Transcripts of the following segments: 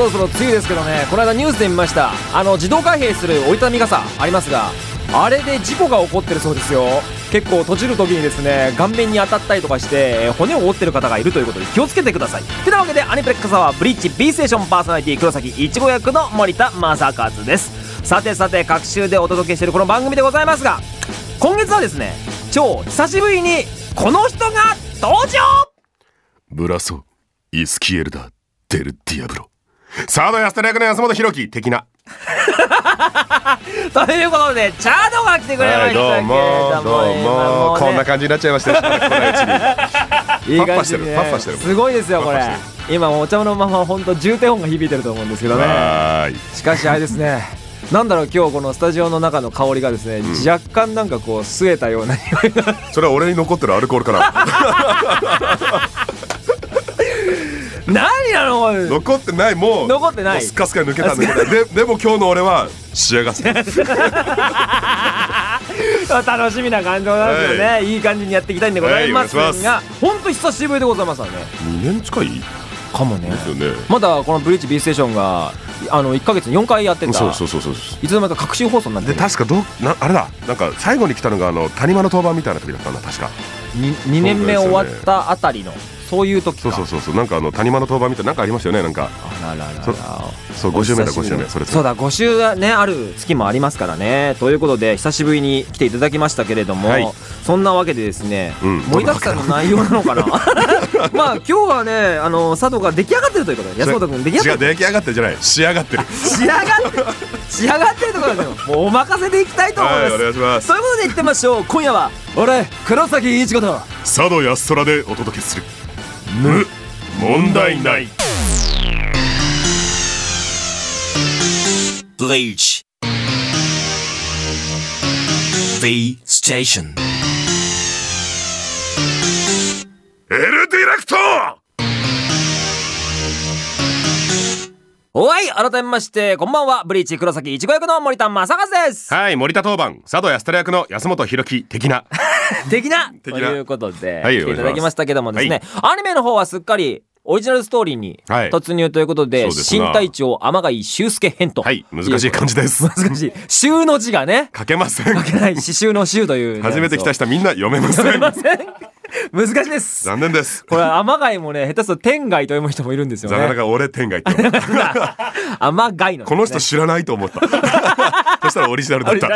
そろそろ梅雨ですけどね。この間ニュースで見ました。あの自動開閉する折りたたみ傘ありますがあれで事故が起こってるそうですよ。結構閉じる時にですね顔面に当たったりとかして骨を折ってる方がいるということで気をつけてください。てなわけでアニプレックスはブリッジ B ステーションパーソナリティ黒崎いちご役の森田正和です。さてさて各週でお届けしているこの番組でございますが今月はですね超久しぶりにこの人が登場。ブラソイスキエルダデルディアブロ。サード安田役の安本博樹的な。ということでチャードが来てくれましたけれども、どうも今ね。こんな感じになっちゃいました いい感じにね。パッパしてるパッパしてる。すごいですよこれ。今お茶のまま本当重低音が響いてると思うんですけどね。しかしあれですね。なんだろう今日このスタジオの中の香りがですね、若干なんかこう据えたような匂いが。それは俺に残ってるアルコールかな 何なのおい。残ってない。もう残ってない。もうスカスカに抜けたんだけど。ででも今日の俺は仕上がってる 楽しみな感情なんですよね、い、い感じにやっていきたいんでございますが、はいお願いし本当久しぶりでございますわね。2年近いでかもね。ね。まだこのブリッジ B ステーションがあの1か月に4回やってた。そうそうそうそういつの間にか隔週放送になってる。で確かどうなあれだ。なんか最後に来たのがあの谷間の当番みたいな時だったんだ確か。2, 年目終わったあたりのそういう時か。そうそうそうそう。なんかあの谷間の当番みたいななんかありましたよねなんか。あらららそう5週目だ5週目それそうだ5週がねある月もありますからね。ということで久しぶりに来ていただきましたけれども、はい。そんなわけでですね、うん盛りだくさんの内容なのかな？まあ今日はねあの佐藤が出来上がってるということで安本君出来上がってる。違う出来上がってるじゃない。仕上がってる。仕上がって仕上がってるところですよもうお任せでいきたいと思います、はいお願いします。ということで行ってみましょう。今夜は俺黒崎一子と。佐渡安空でお届けする無問題ない。Bleach. V Station. エルディレクト!おい改めましてこんばんは。ブリーチ黒崎一子役の森田正和です。はい森田当番佐渡安虎役の安本博樹的な 的な。ということで、はい来ていただきましたけどもですね、はアニメの方はすっかりオリジナルストーリーにはい。突入ということで、そうです。な新隊長天貝修介編と。はい。難しい漢字です。難しい。修の字がね書けません。書けない刺繍の修という初めて来た人はみんな読めません。ません。難しいです。残念です。これ天貝もね下手すると天貝と読む人もいるんですよね。残念ながら俺天外って天貝の、ね、この人知らないと思ったそしたらオリジナルだった。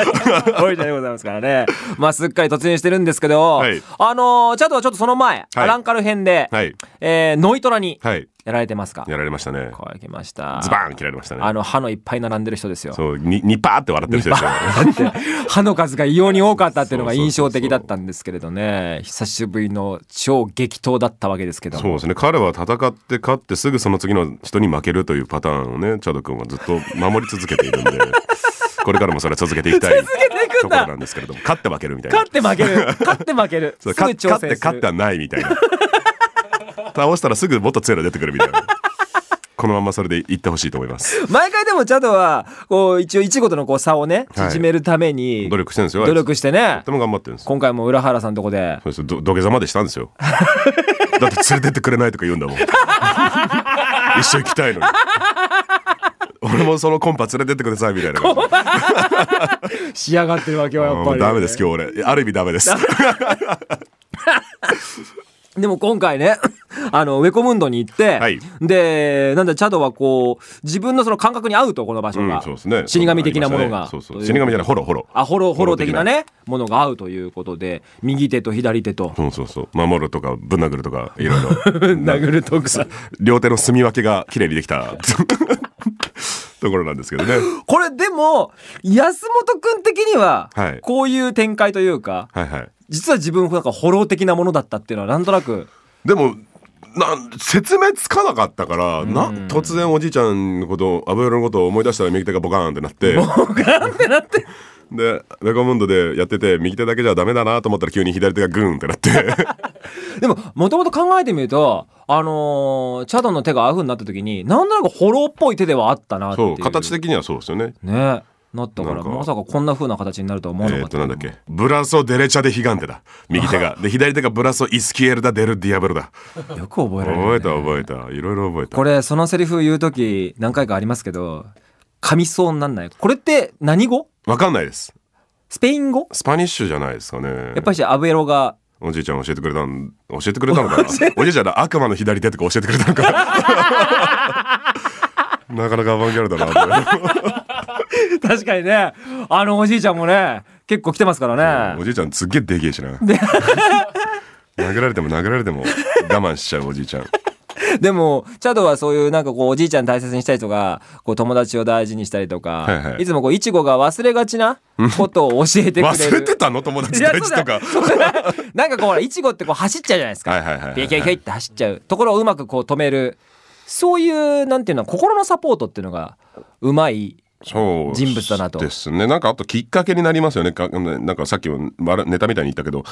オリジナル。でございますからね。まあ、すっかり突入してるんですけど、はい。あのーチャドはちょっとその前、アランカル編で、はい。えーノイトラにはい。やられてますか、やられましたね。これ来ました。ズバーン切られましたね。あの、歯のいっぱい並んでる人ですよ。そうにニパーって笑ってる人ですよ。だって 歯の数が異様に多かったっていうのが印象的だったんですけれどね。久しぶりの超激闘だったわけですけども。そうですね。彼は戦って勝ってすぐその次の人に負けるというパターンをねチャド君はずっと守り続けているんで これからもそれは続けていきたい続けていくんだ。ところなんですけれども勝って負けるみたいな。勝って負ける。勝って負ける。すぐ挑勝って勝ってはないみたいな。倒したらすぐもっと強いの出てくるみたいな。このままそれでいってほしいと思います。毎回でもチャドはこう一応一ごとのこう差をねはい。縮めるために努力してるんですよ努力してねとても頑張ってるんです今回も浦原さんのとこで。そうですど土下座までしたんですよ。だって連れてってくれないとか言うんだもん。一緒行きたいのに俺もそのコンパ連れてってくださいみたいな感じ。仕上がってるわけはやっぱり。もうダメです今日俺。ある意味ダメです。でも今回ね あのウェコムンドに行って、はい。でなんだチャドはこう自分のその感覚に合うとこの場所が、うんそうですね。死神的なものが。そうそう。死神じゃないホロホロあホロホロ的な。ねものが合うということで右手と左手と。そうそうそう。守るとかぶん殴るとかいろいろ。殴るとか。両手の住み分けが綺麗にできたところなんですけどね。これでも安本君的にははい。こういう展開というかはいはい。実は自分なんかホロ的なものだったっていうのはなんとなく。でもなん説明つかなかったから、な突然おじいちゃんのことアブヨロのことを思い出したら右手がボカーンってなって。ボカーンってなってでレコムンドでやってて右手だけじゃダメだなと思ったら急に左手がグーンってなって。でももともと考えてみるとあのーチャドの手がああいう風になった時になんとなくホロウっぽい手ではあったなっていう。そう形的にはそうですよね。ね。なったからまさかこんな風な形になるとは思わなえー、かった。となんだっけ。 Brazo Derecha de Gigante だ。右手が。で左手が Brazo Izquierda del Diablo だ。よく覚えられる、ね、覚えた覚えた。いろいろ覚えた。これそのセリフ言う時何回かありますけど噛みそうになんない。これって何語？わかんないです。スペイン語？ Spanish じゃないですかね。やっぱり abuelo がおじいちゃん教えてくれたん教えてくれたのかな？おじいちゃんが悪魔の左手とか教えてくれたのかな？なかなかアバンギャルドだな 確かにね。あのおじいちゃんもね結構来てますからね。おじいちゃんすっげえでけえしな殴られても殴られても我慢しちゃうおじいちゃん でもチャドはそういうなんかこうおじいちゃん大切にしたりとかこう友達を大事にしたりとか、はいはい。いつもこういちごが忘れがちなことを教えてくれる。忘れてたの？友達大事とか。なんかこういちごってこう走っちゃうじゃないですか、はいはいはいはい。ビャキャキャって走っちゃう。ところをうまくこう止める。そういうなんていうの心のサポートっていうのがうまいそう人物だなと。ですねなんかあときっかけになりますよね。かなんかさっきもネタみたいに言ったけど、ん。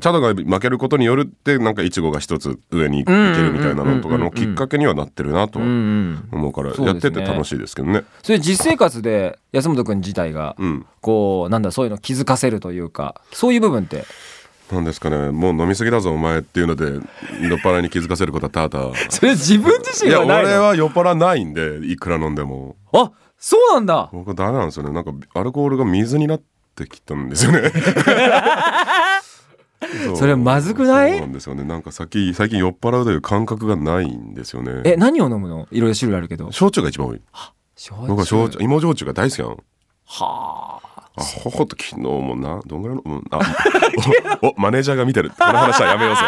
チャドが負けることによるってなんかイチゴが一つ上にいけるみたいなのとかのきっかけにはなってるなと思うからやってて楽しいですけどね。それ実生活で安本君自体がうん。こうなんだそういうの気づかせるというかそういう部分って？なんですかね。もう飲みすぎだぞお前っていうので酔っ払いに気づかせることはただ それ自分自いや身はないの？俺は酔っ払わないんでいくら飲んでも。あそうなんだ。僕ダメなんですよね。なんかアルコールが水になってきたんですよね。う それまずくない？そうなんですよね。なんか最最近酔っ払うという感覚がないんですよね。え何を飲むの？いろいろ種類あるけど。焼酎が一番多い。焼僕は焼酎芋焼酎が大好きなの。はあ。あほほっと昨日もなどんぐらいの、うん、あお おマネージャーが見てる。この話はやめようぜ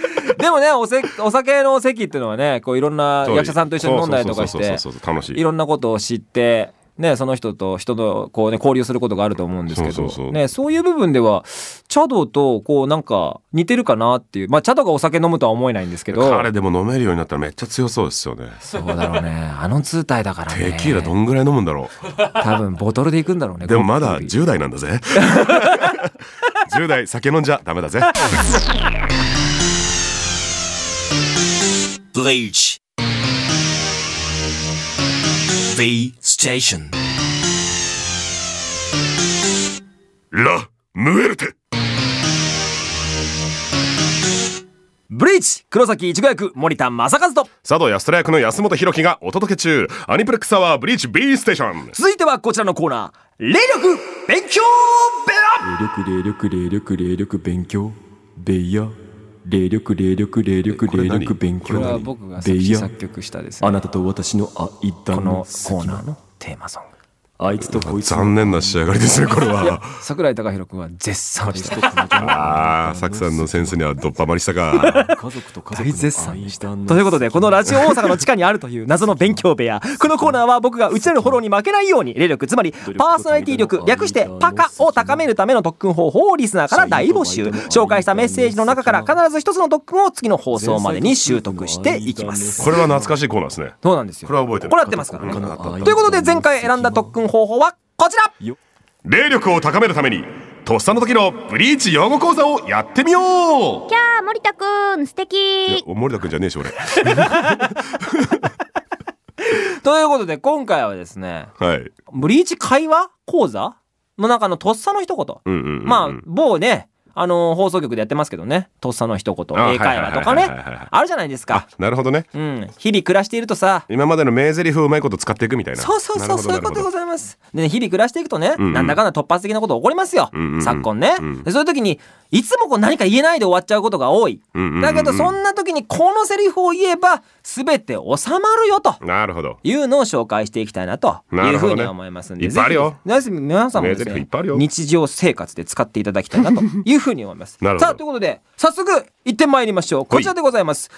でもねおせお酒の席っていうのはねこういろんな役者さんと一緒に飲んだりとかしてい。いろんなことを知ってねその人と人とこうね交流することがあると思うんですけどねそういう部分では茶道とこうなんか似てるかなっていうまあ茶道がお酒飲むとは思えないんですけど彼でも飲めるようになったらめっちゃ強そうですよね。そうだろうね。あの通体だからね。テキーラどんぐらい飲むんだろ多分ボトルでいくんだろうねうでもまだゴッピー10代なんだぜ。10代酒飲んじゃダメだぜ Bleach. V Station. ラ・ムエルテブリーチ黒崎一護役森田正和と。佐渡安虎役の安本博樹がお届け中。アニプレックスアワーブリーチ B ステーション続いてはこちらのコーナー。霊力勉強ベラ霊力霊力霊力霊力勉強ベイヤ霊力霊力霊力霊力勉強これは僕がベイヤ作詞作曲したですね。あなたと私の間このコのーナーのテーマソングあいつとこいつの。残念な仕上がりですねこれは。桜井貴弘君は絶賛でしたあーサクさんのセンスにはどっぱまりしたか。家族と家大絶族の賛間のということでこのラジオ大阪の地下にあるという謎の勉強部屋。このコーナーは僕が内なるフォローに負けないように霊力つまりパーソナリティ力略してパカを高めるための特訓方法をリスナーから大募集。紹介したメッセージの中から必ず一つの特訓を次の放送までに習得していきます。これは懐かしいコーナーですね。そうなんですよ。これは覚えてるこれやってますか？らねということで前回選んだ特訓方法はこちら。霊力を高めるためにとっさの時のブリーチ用語講座をやってみよう。キャー森田くん。素いや敵森田君じゃねえし俺。ということで今回はですねはい。ブリーチ会話講座の中のとっさの一言。うんうんうんうん。まあ某ねあの放送局でやってますけどね。とっさの一言。あ英会話とかね。あるじゃないですか。あなるほどね。うん。日々暮らしているとさ。今までの名台詞をうまいこと使っていくみたいな。そうそうそうそういうことでございます。でね日々暮らしていくとね、うんうん。なんだかんだ突発的なこと起こりますよ、うんうんうん。昨今ね、うんでそういう時にいつもこう何か言えないで終わっちゃうことが多い、だけどそんな時にこのセリフを言えば全て収まるよと。なるほど。いうのを紹介していきたいなと。いうふうに思いますんで、いっぱいあるよ。皆さんもですね日常生活で使っていただきたいなと。いうふうに思います。なるほどさあということで早速行ってまいりましょう。こちらでございます。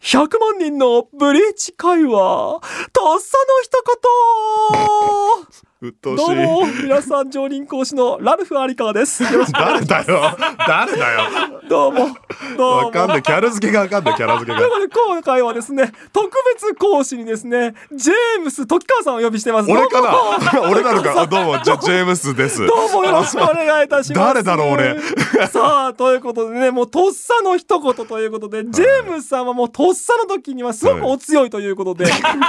100万人のブリーチ会話とっさの一言どうも皆さん常任講師のラルフ有川です。よろしく誰だよ誰だよ。どうもどうも。わかんないキャラ付けがわかんないキャラ付けが。今回はですね特別講師にですねジェームス時川さんをお呼びしてます。俺かな俺なのか？あ どうもじゃジェームスです。どうもよろしくお願いいたします。誰だろう俺？さあ、ということでね、もうとっさの一言ということで、ジェームスさんはもうとっさの時にはすごくお強いということで、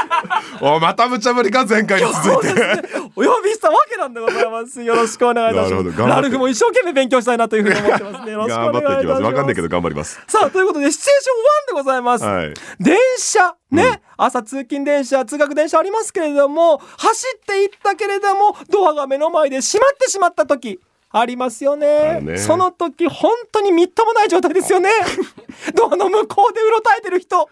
おまた無茶ぶりか前回に続いて呼びしたわけなんでございます。よろしくお願いいたします。ラルフも一生懸命勉強したいなというふうに思ってますね。よろしくお頑張っていきます願いします。わかんないけど頑張りますさあ、ということで、シチュエーション1でございます。はい電車、ね、朝通勤電車、通学電車ありますけれども、走っていったけれども、ドアが目の前で閉まってしまった時、ありますよねねその時、本当にみっともない状態ですよね。ドアの向こうでうろたえてる人、ど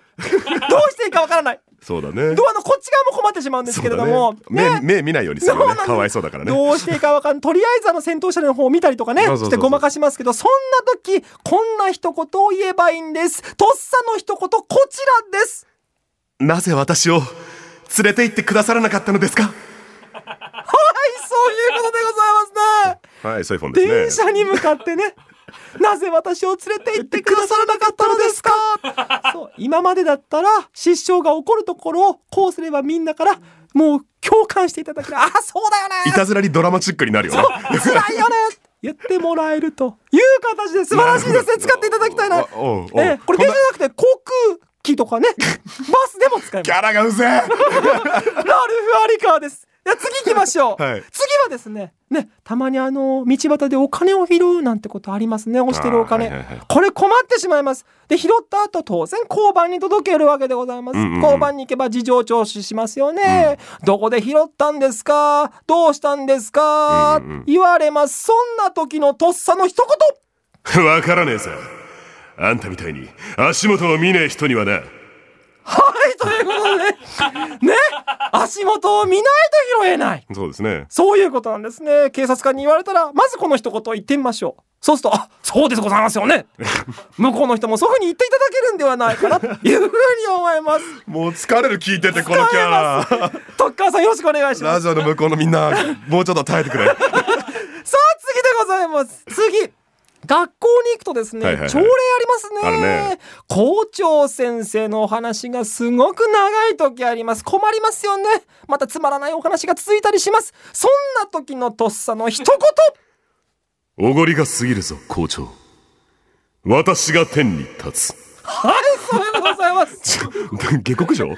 うしていいかわからない。そうだねドアのこっち側も困ってしまうんですけれども、ね目目見ないようにするよねかわいそうだからねどうしていいかわかんない。とりあえずあの先頭車両の方を見たりとかね、してごまかしますけど、そんな時、こんな一言を言えばいいんです。とっさの一言、こちらです。なぜ私を連れて行ってくださらなかったのですか？はい、そういうことでございますね。はいそういうフォンですね電車に向かってね。なぜ私を連れて行ってくださらなかったのですか？そう、今までだったら失笑が起こるところをこうすればみんなからもう共感していただける。あ、そうだよねいたずらにドラマチックになるよね辛いよね言ってもらえるという形で素晴らしいですね。使っていただきたいな。ええこれ電車じゃなくて航空機とかね、バスでも使えますキ。ャラがうぜえラルフ・アリカーです。次行きましょう。はい次はですね、ね、たまにあの、道端でお金を拾うなんてことありますね。押してるお金。はいはいはいこれ困ってしまいます。で、拾った後当然交番に届けるわけでございます。うんうんうん交番に行けば事情聴取しますよね。どこで拾ったんですか？どうしたんですか、うんうんうん言われます。そんな時のとっさの一言。わからねえさあんたみたいに足元を見ねえ人にはなはい、ということでね。ね、足元を見ないと拾えない。そうですねそういうことなんですね。警察官に言われたら、まずこの一言言ってみましょう。そうすると、あ、そうですございますよね。向こうの人もそういうふうに言っていただけるんではないかな、というふうに思います。もう疲れる聞いててこのキャラ徳川さんよろしくお願いします。ラジオの向こうのみんなもうちょっと耐えてくれ さあ、次でございます。次。学校に行くとですね、はいはいはい。朝礼ありますね。ね。校長先生のお話がすごく長い時あります。困りますよね。またつまらないお話が続いたりします。そんな時のとっさの一言。おごりが過ぎるぞ校長。私が天に立つ。はいそういうことでございます。下克上？校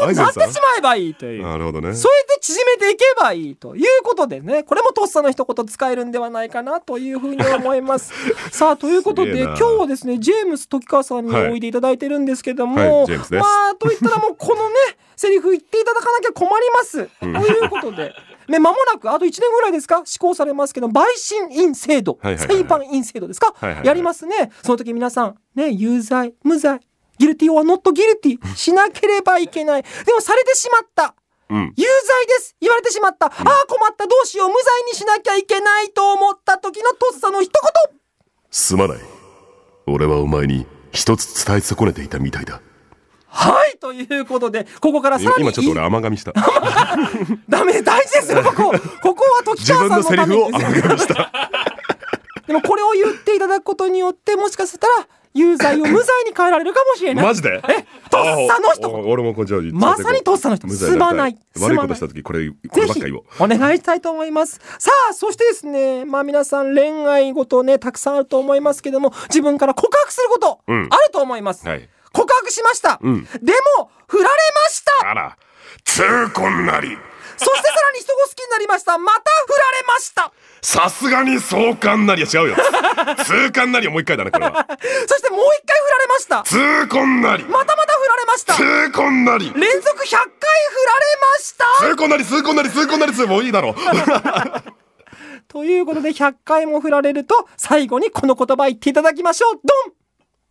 長になってしまえばいいという。なるほどね。それで縮めていけばいいということでね。これもとっさの一言使えるんではないかなというふうに思います。さあということで今日はですねジェームス時川さんにはいおいでいただいてるんですけども、まあといったらもうこのね セリフ言っていただかなきゃ困ります、ということで。ね間もなくあと1年ぐらいですか？施行されますけど陪審員制度、はいはいはい。裁判員制度ですか、はいはいはい。やりますね。その時皆さんね有罪無罪ギルティオアノットギルティしなければいけない。でもされてしまった。うん。有罪です。言われてしまった、ああ困った。どうしよう。無罪にしなきゃいけないと思った時のとっさの一言。すまない。俺はお前に一つ伝え損ねていたみたいだ。はいということでここからさらに今ちょっと俺甘噛みした。ダメ大事ですよここ。ここは時自分川さんののセリフをためにです甘噛みしたでもこれを言っていただくことによってもしかしたら有罪を無罪に変えられるかもしれない。マジで？えとっさの一あ言お俺もこまさにとっさの人。すまないすまない。悪いことした時これこればっか言おう。お願いしたいと思います。さあ、そしてですね、まあ皆さん恋愛事ね、たくさんあると思いますけども、自分から告白すること、うん。あると思います。はい。告白しました。ん。でも、振られました。あら。痛恨なりそしてさらに人を好きになりました。また振られました。さすがに壮観なりは違うよ。痛感なりはもう一回だねこれは。そしてもう一回振られました。痛恨なり。またまた振られました。痛恨なり。連続100回振られました。痛恨なり痛恨なり痛恨なり痛もういいだろう。ということで100回も振られると、最後にこの言葉言っていただきましょう。ドン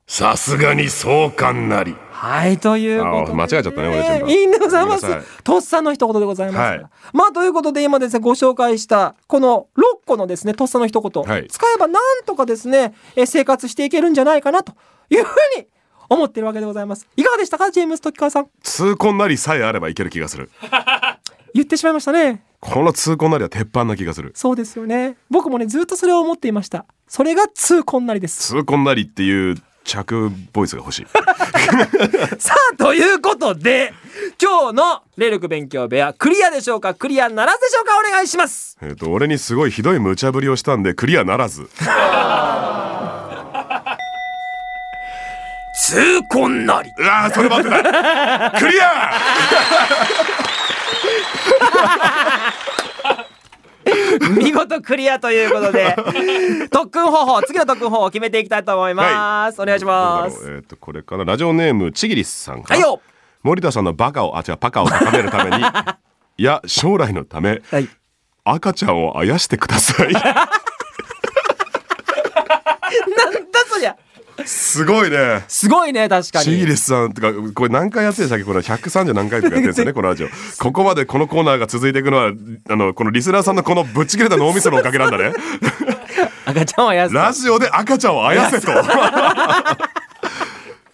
さすがに壮観なりはい、ということで、あ間違えちゃったね俺順番いいんでございます。とっさの一言でございます。はいまあ、ということで今ですね、ご紹介した、この6個のですね、とっさの一言、はい使えばなんとかですね、え生活していけるんじゃないかなというふうに思ってるわけでございます。いかがでしたか、ジェームス時川さん？痛恨なりさえあればいける気がする 言ってしまいましたね。この痛恨なりは鉄板な気がするそうですよね。僕もね、ずっとそれを思っていました。それが痛恨なりです痛恨なりっていう着ボイスが欲しい。さあということで今日の霊力勉強部屋クリアでしょうか？クリアならずでしょうか？お願いします。えっと俺にすごいひどい無茶ぶりをしたんでクリアならず。痛恨なり。うわーそれ待ってた。クリア 見事クリアということで 特訓方法次の特訓方法を決めていきたいと思います、お願いします。えっとこれからラジオネームちぎりすさんかはいよ。森田さんのバカをあ違うパカを高めるために いや将来のためはい。赤ちゃんをあやしてください。なんだそりゃすごいね。すごいね確かに。ちぎりすさんとかこれ何回やってるんでしたっけ？これ130何回とかやってるんですよね このラジオ。ここまでこのコーナーが続いていくのはあのこのリスナーさんのこのぶっちぎれた脳みそのおかげなんだね。赤ちゃんはやすラジオで赤ちゃんをあやせと。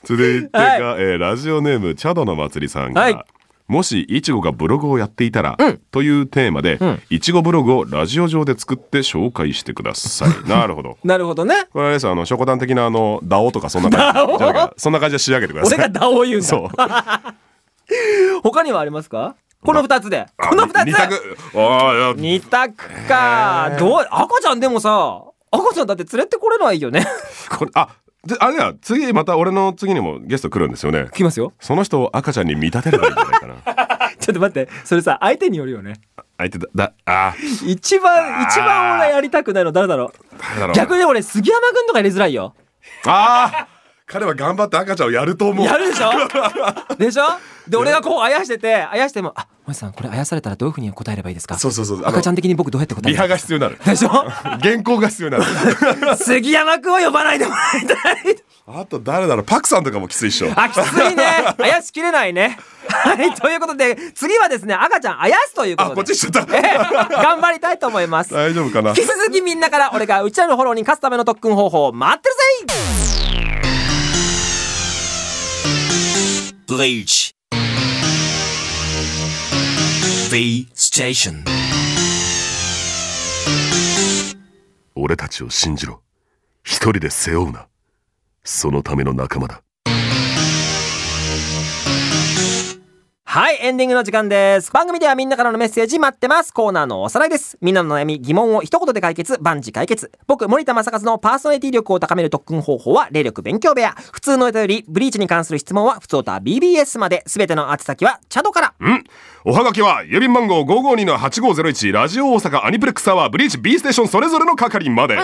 続いてが、はい。えーラジオネームチャドの祭りさんが、はいもしいちごがブログをやっていたら、というテーマで、ん。いちごブログをラジオ上で作って紹介してください。なるほど。なるほどね。これあれですよあのショコタン的なあの ダオ？とかそんな感じじゃなそんな感じで仕上げてください。俺がダオを言うんだ。そう。他にはありますか？この二つで。この二つ二択。ああいや。二択か。どう赤ちゃんでもさ赤ちゃんだって連れてこれないよね。これあであれだ次また俺の次にもゲスト来るんですよね。来ますよ。その人を赤ちゃんに見立てればいいんじゃないかな。ちょっと待ってそれさ相手によるよね。相手だだあ一番一番俺やりたくないの誰だろう？誰だろう？逆に俺杉山君とか入れづらいよ。ああ彼は頑張って赤ちゃんをやると思う。やるでしょ？でしょ？で俺がこうあやしててあやしても「あ森さんこれあやされたらどういうふうに答えればいいですか?」そうそうそう。赤ちゃん的に僕どうやって答えリハるが必要になる。でしょ？原稿が必要になる。杉山君を呼ばないでもらいたい。あと誰だろう？パクさんとかもきついっしょ。あきついね。あやしきれないね。はいということで次はですね赤ちゃんあやすということで。あこっちしちゃった。ええ頑張りたいと思います。大丈夫かな？引き続きみんなから俺がうちらのフォローに勝つための特訓方法を待ってるぜ Bleach. Station. 俺たちを信じろ。一人で背負うな。そのための仲間だ。はい、エンディングの時間です。番組ではみんなからのメッセージ待ってます。コーナーのおさらいです。みんなの悩み、疑問を一言で解決、万事解決。僕、森田正和のパーソナリティ力を高める特訓方法は、霊力勉強部屋。普通の歌より、ブリーチに関する質問は、普通歌 BBS まで。すべての宛先は、チャドから。んおはがきは郵便番号552-8501ラジオ大阪アニプレックスアワーブリーチ B ステーションそれぞれの係まで、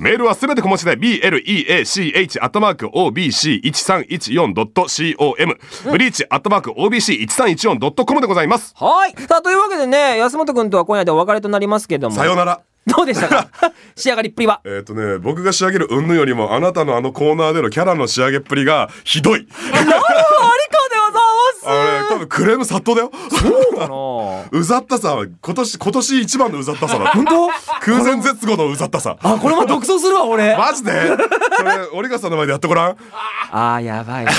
メールはすべて小文字で BLEACH-OBC1314.com ブリーチ -OBC1314.com でございます。はい。さあ、というわけでね、安本くんとは今夜でお別れとなりますけども。さようなら。どうでしたか？仕上がりっぷりは？えっ、とね僕が仕上げる云々よりもあなたのあのコーナーでのキャラの仕上げっぷりがひどい。ありかでございます。あれ多分クレーム殺到だよ。そうかな うざったさは今年今年一番のうざったさだ。本当？空前絶後のうざったさ。あ、これも独走するわ、俺。マジで？それオリガさんの前でやってごらん。あー、やばい。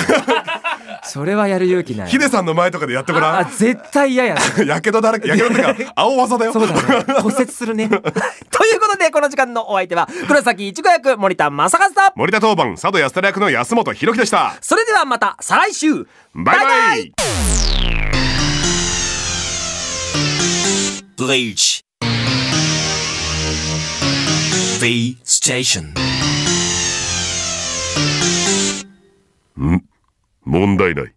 それはやる勇気ない。ヒデさんの前とかでやってごらあ、ん絶対嫌やな。やけどだらけやけどってか 青技だよそうだね。骨折するね。ということで、この時間のお相手は、黒崎いちご役、森田正和と、森田当番佐渡安田役の安本博樹でしたそれではまた、再来週バイバイ Bleach. V Station. 問題ない。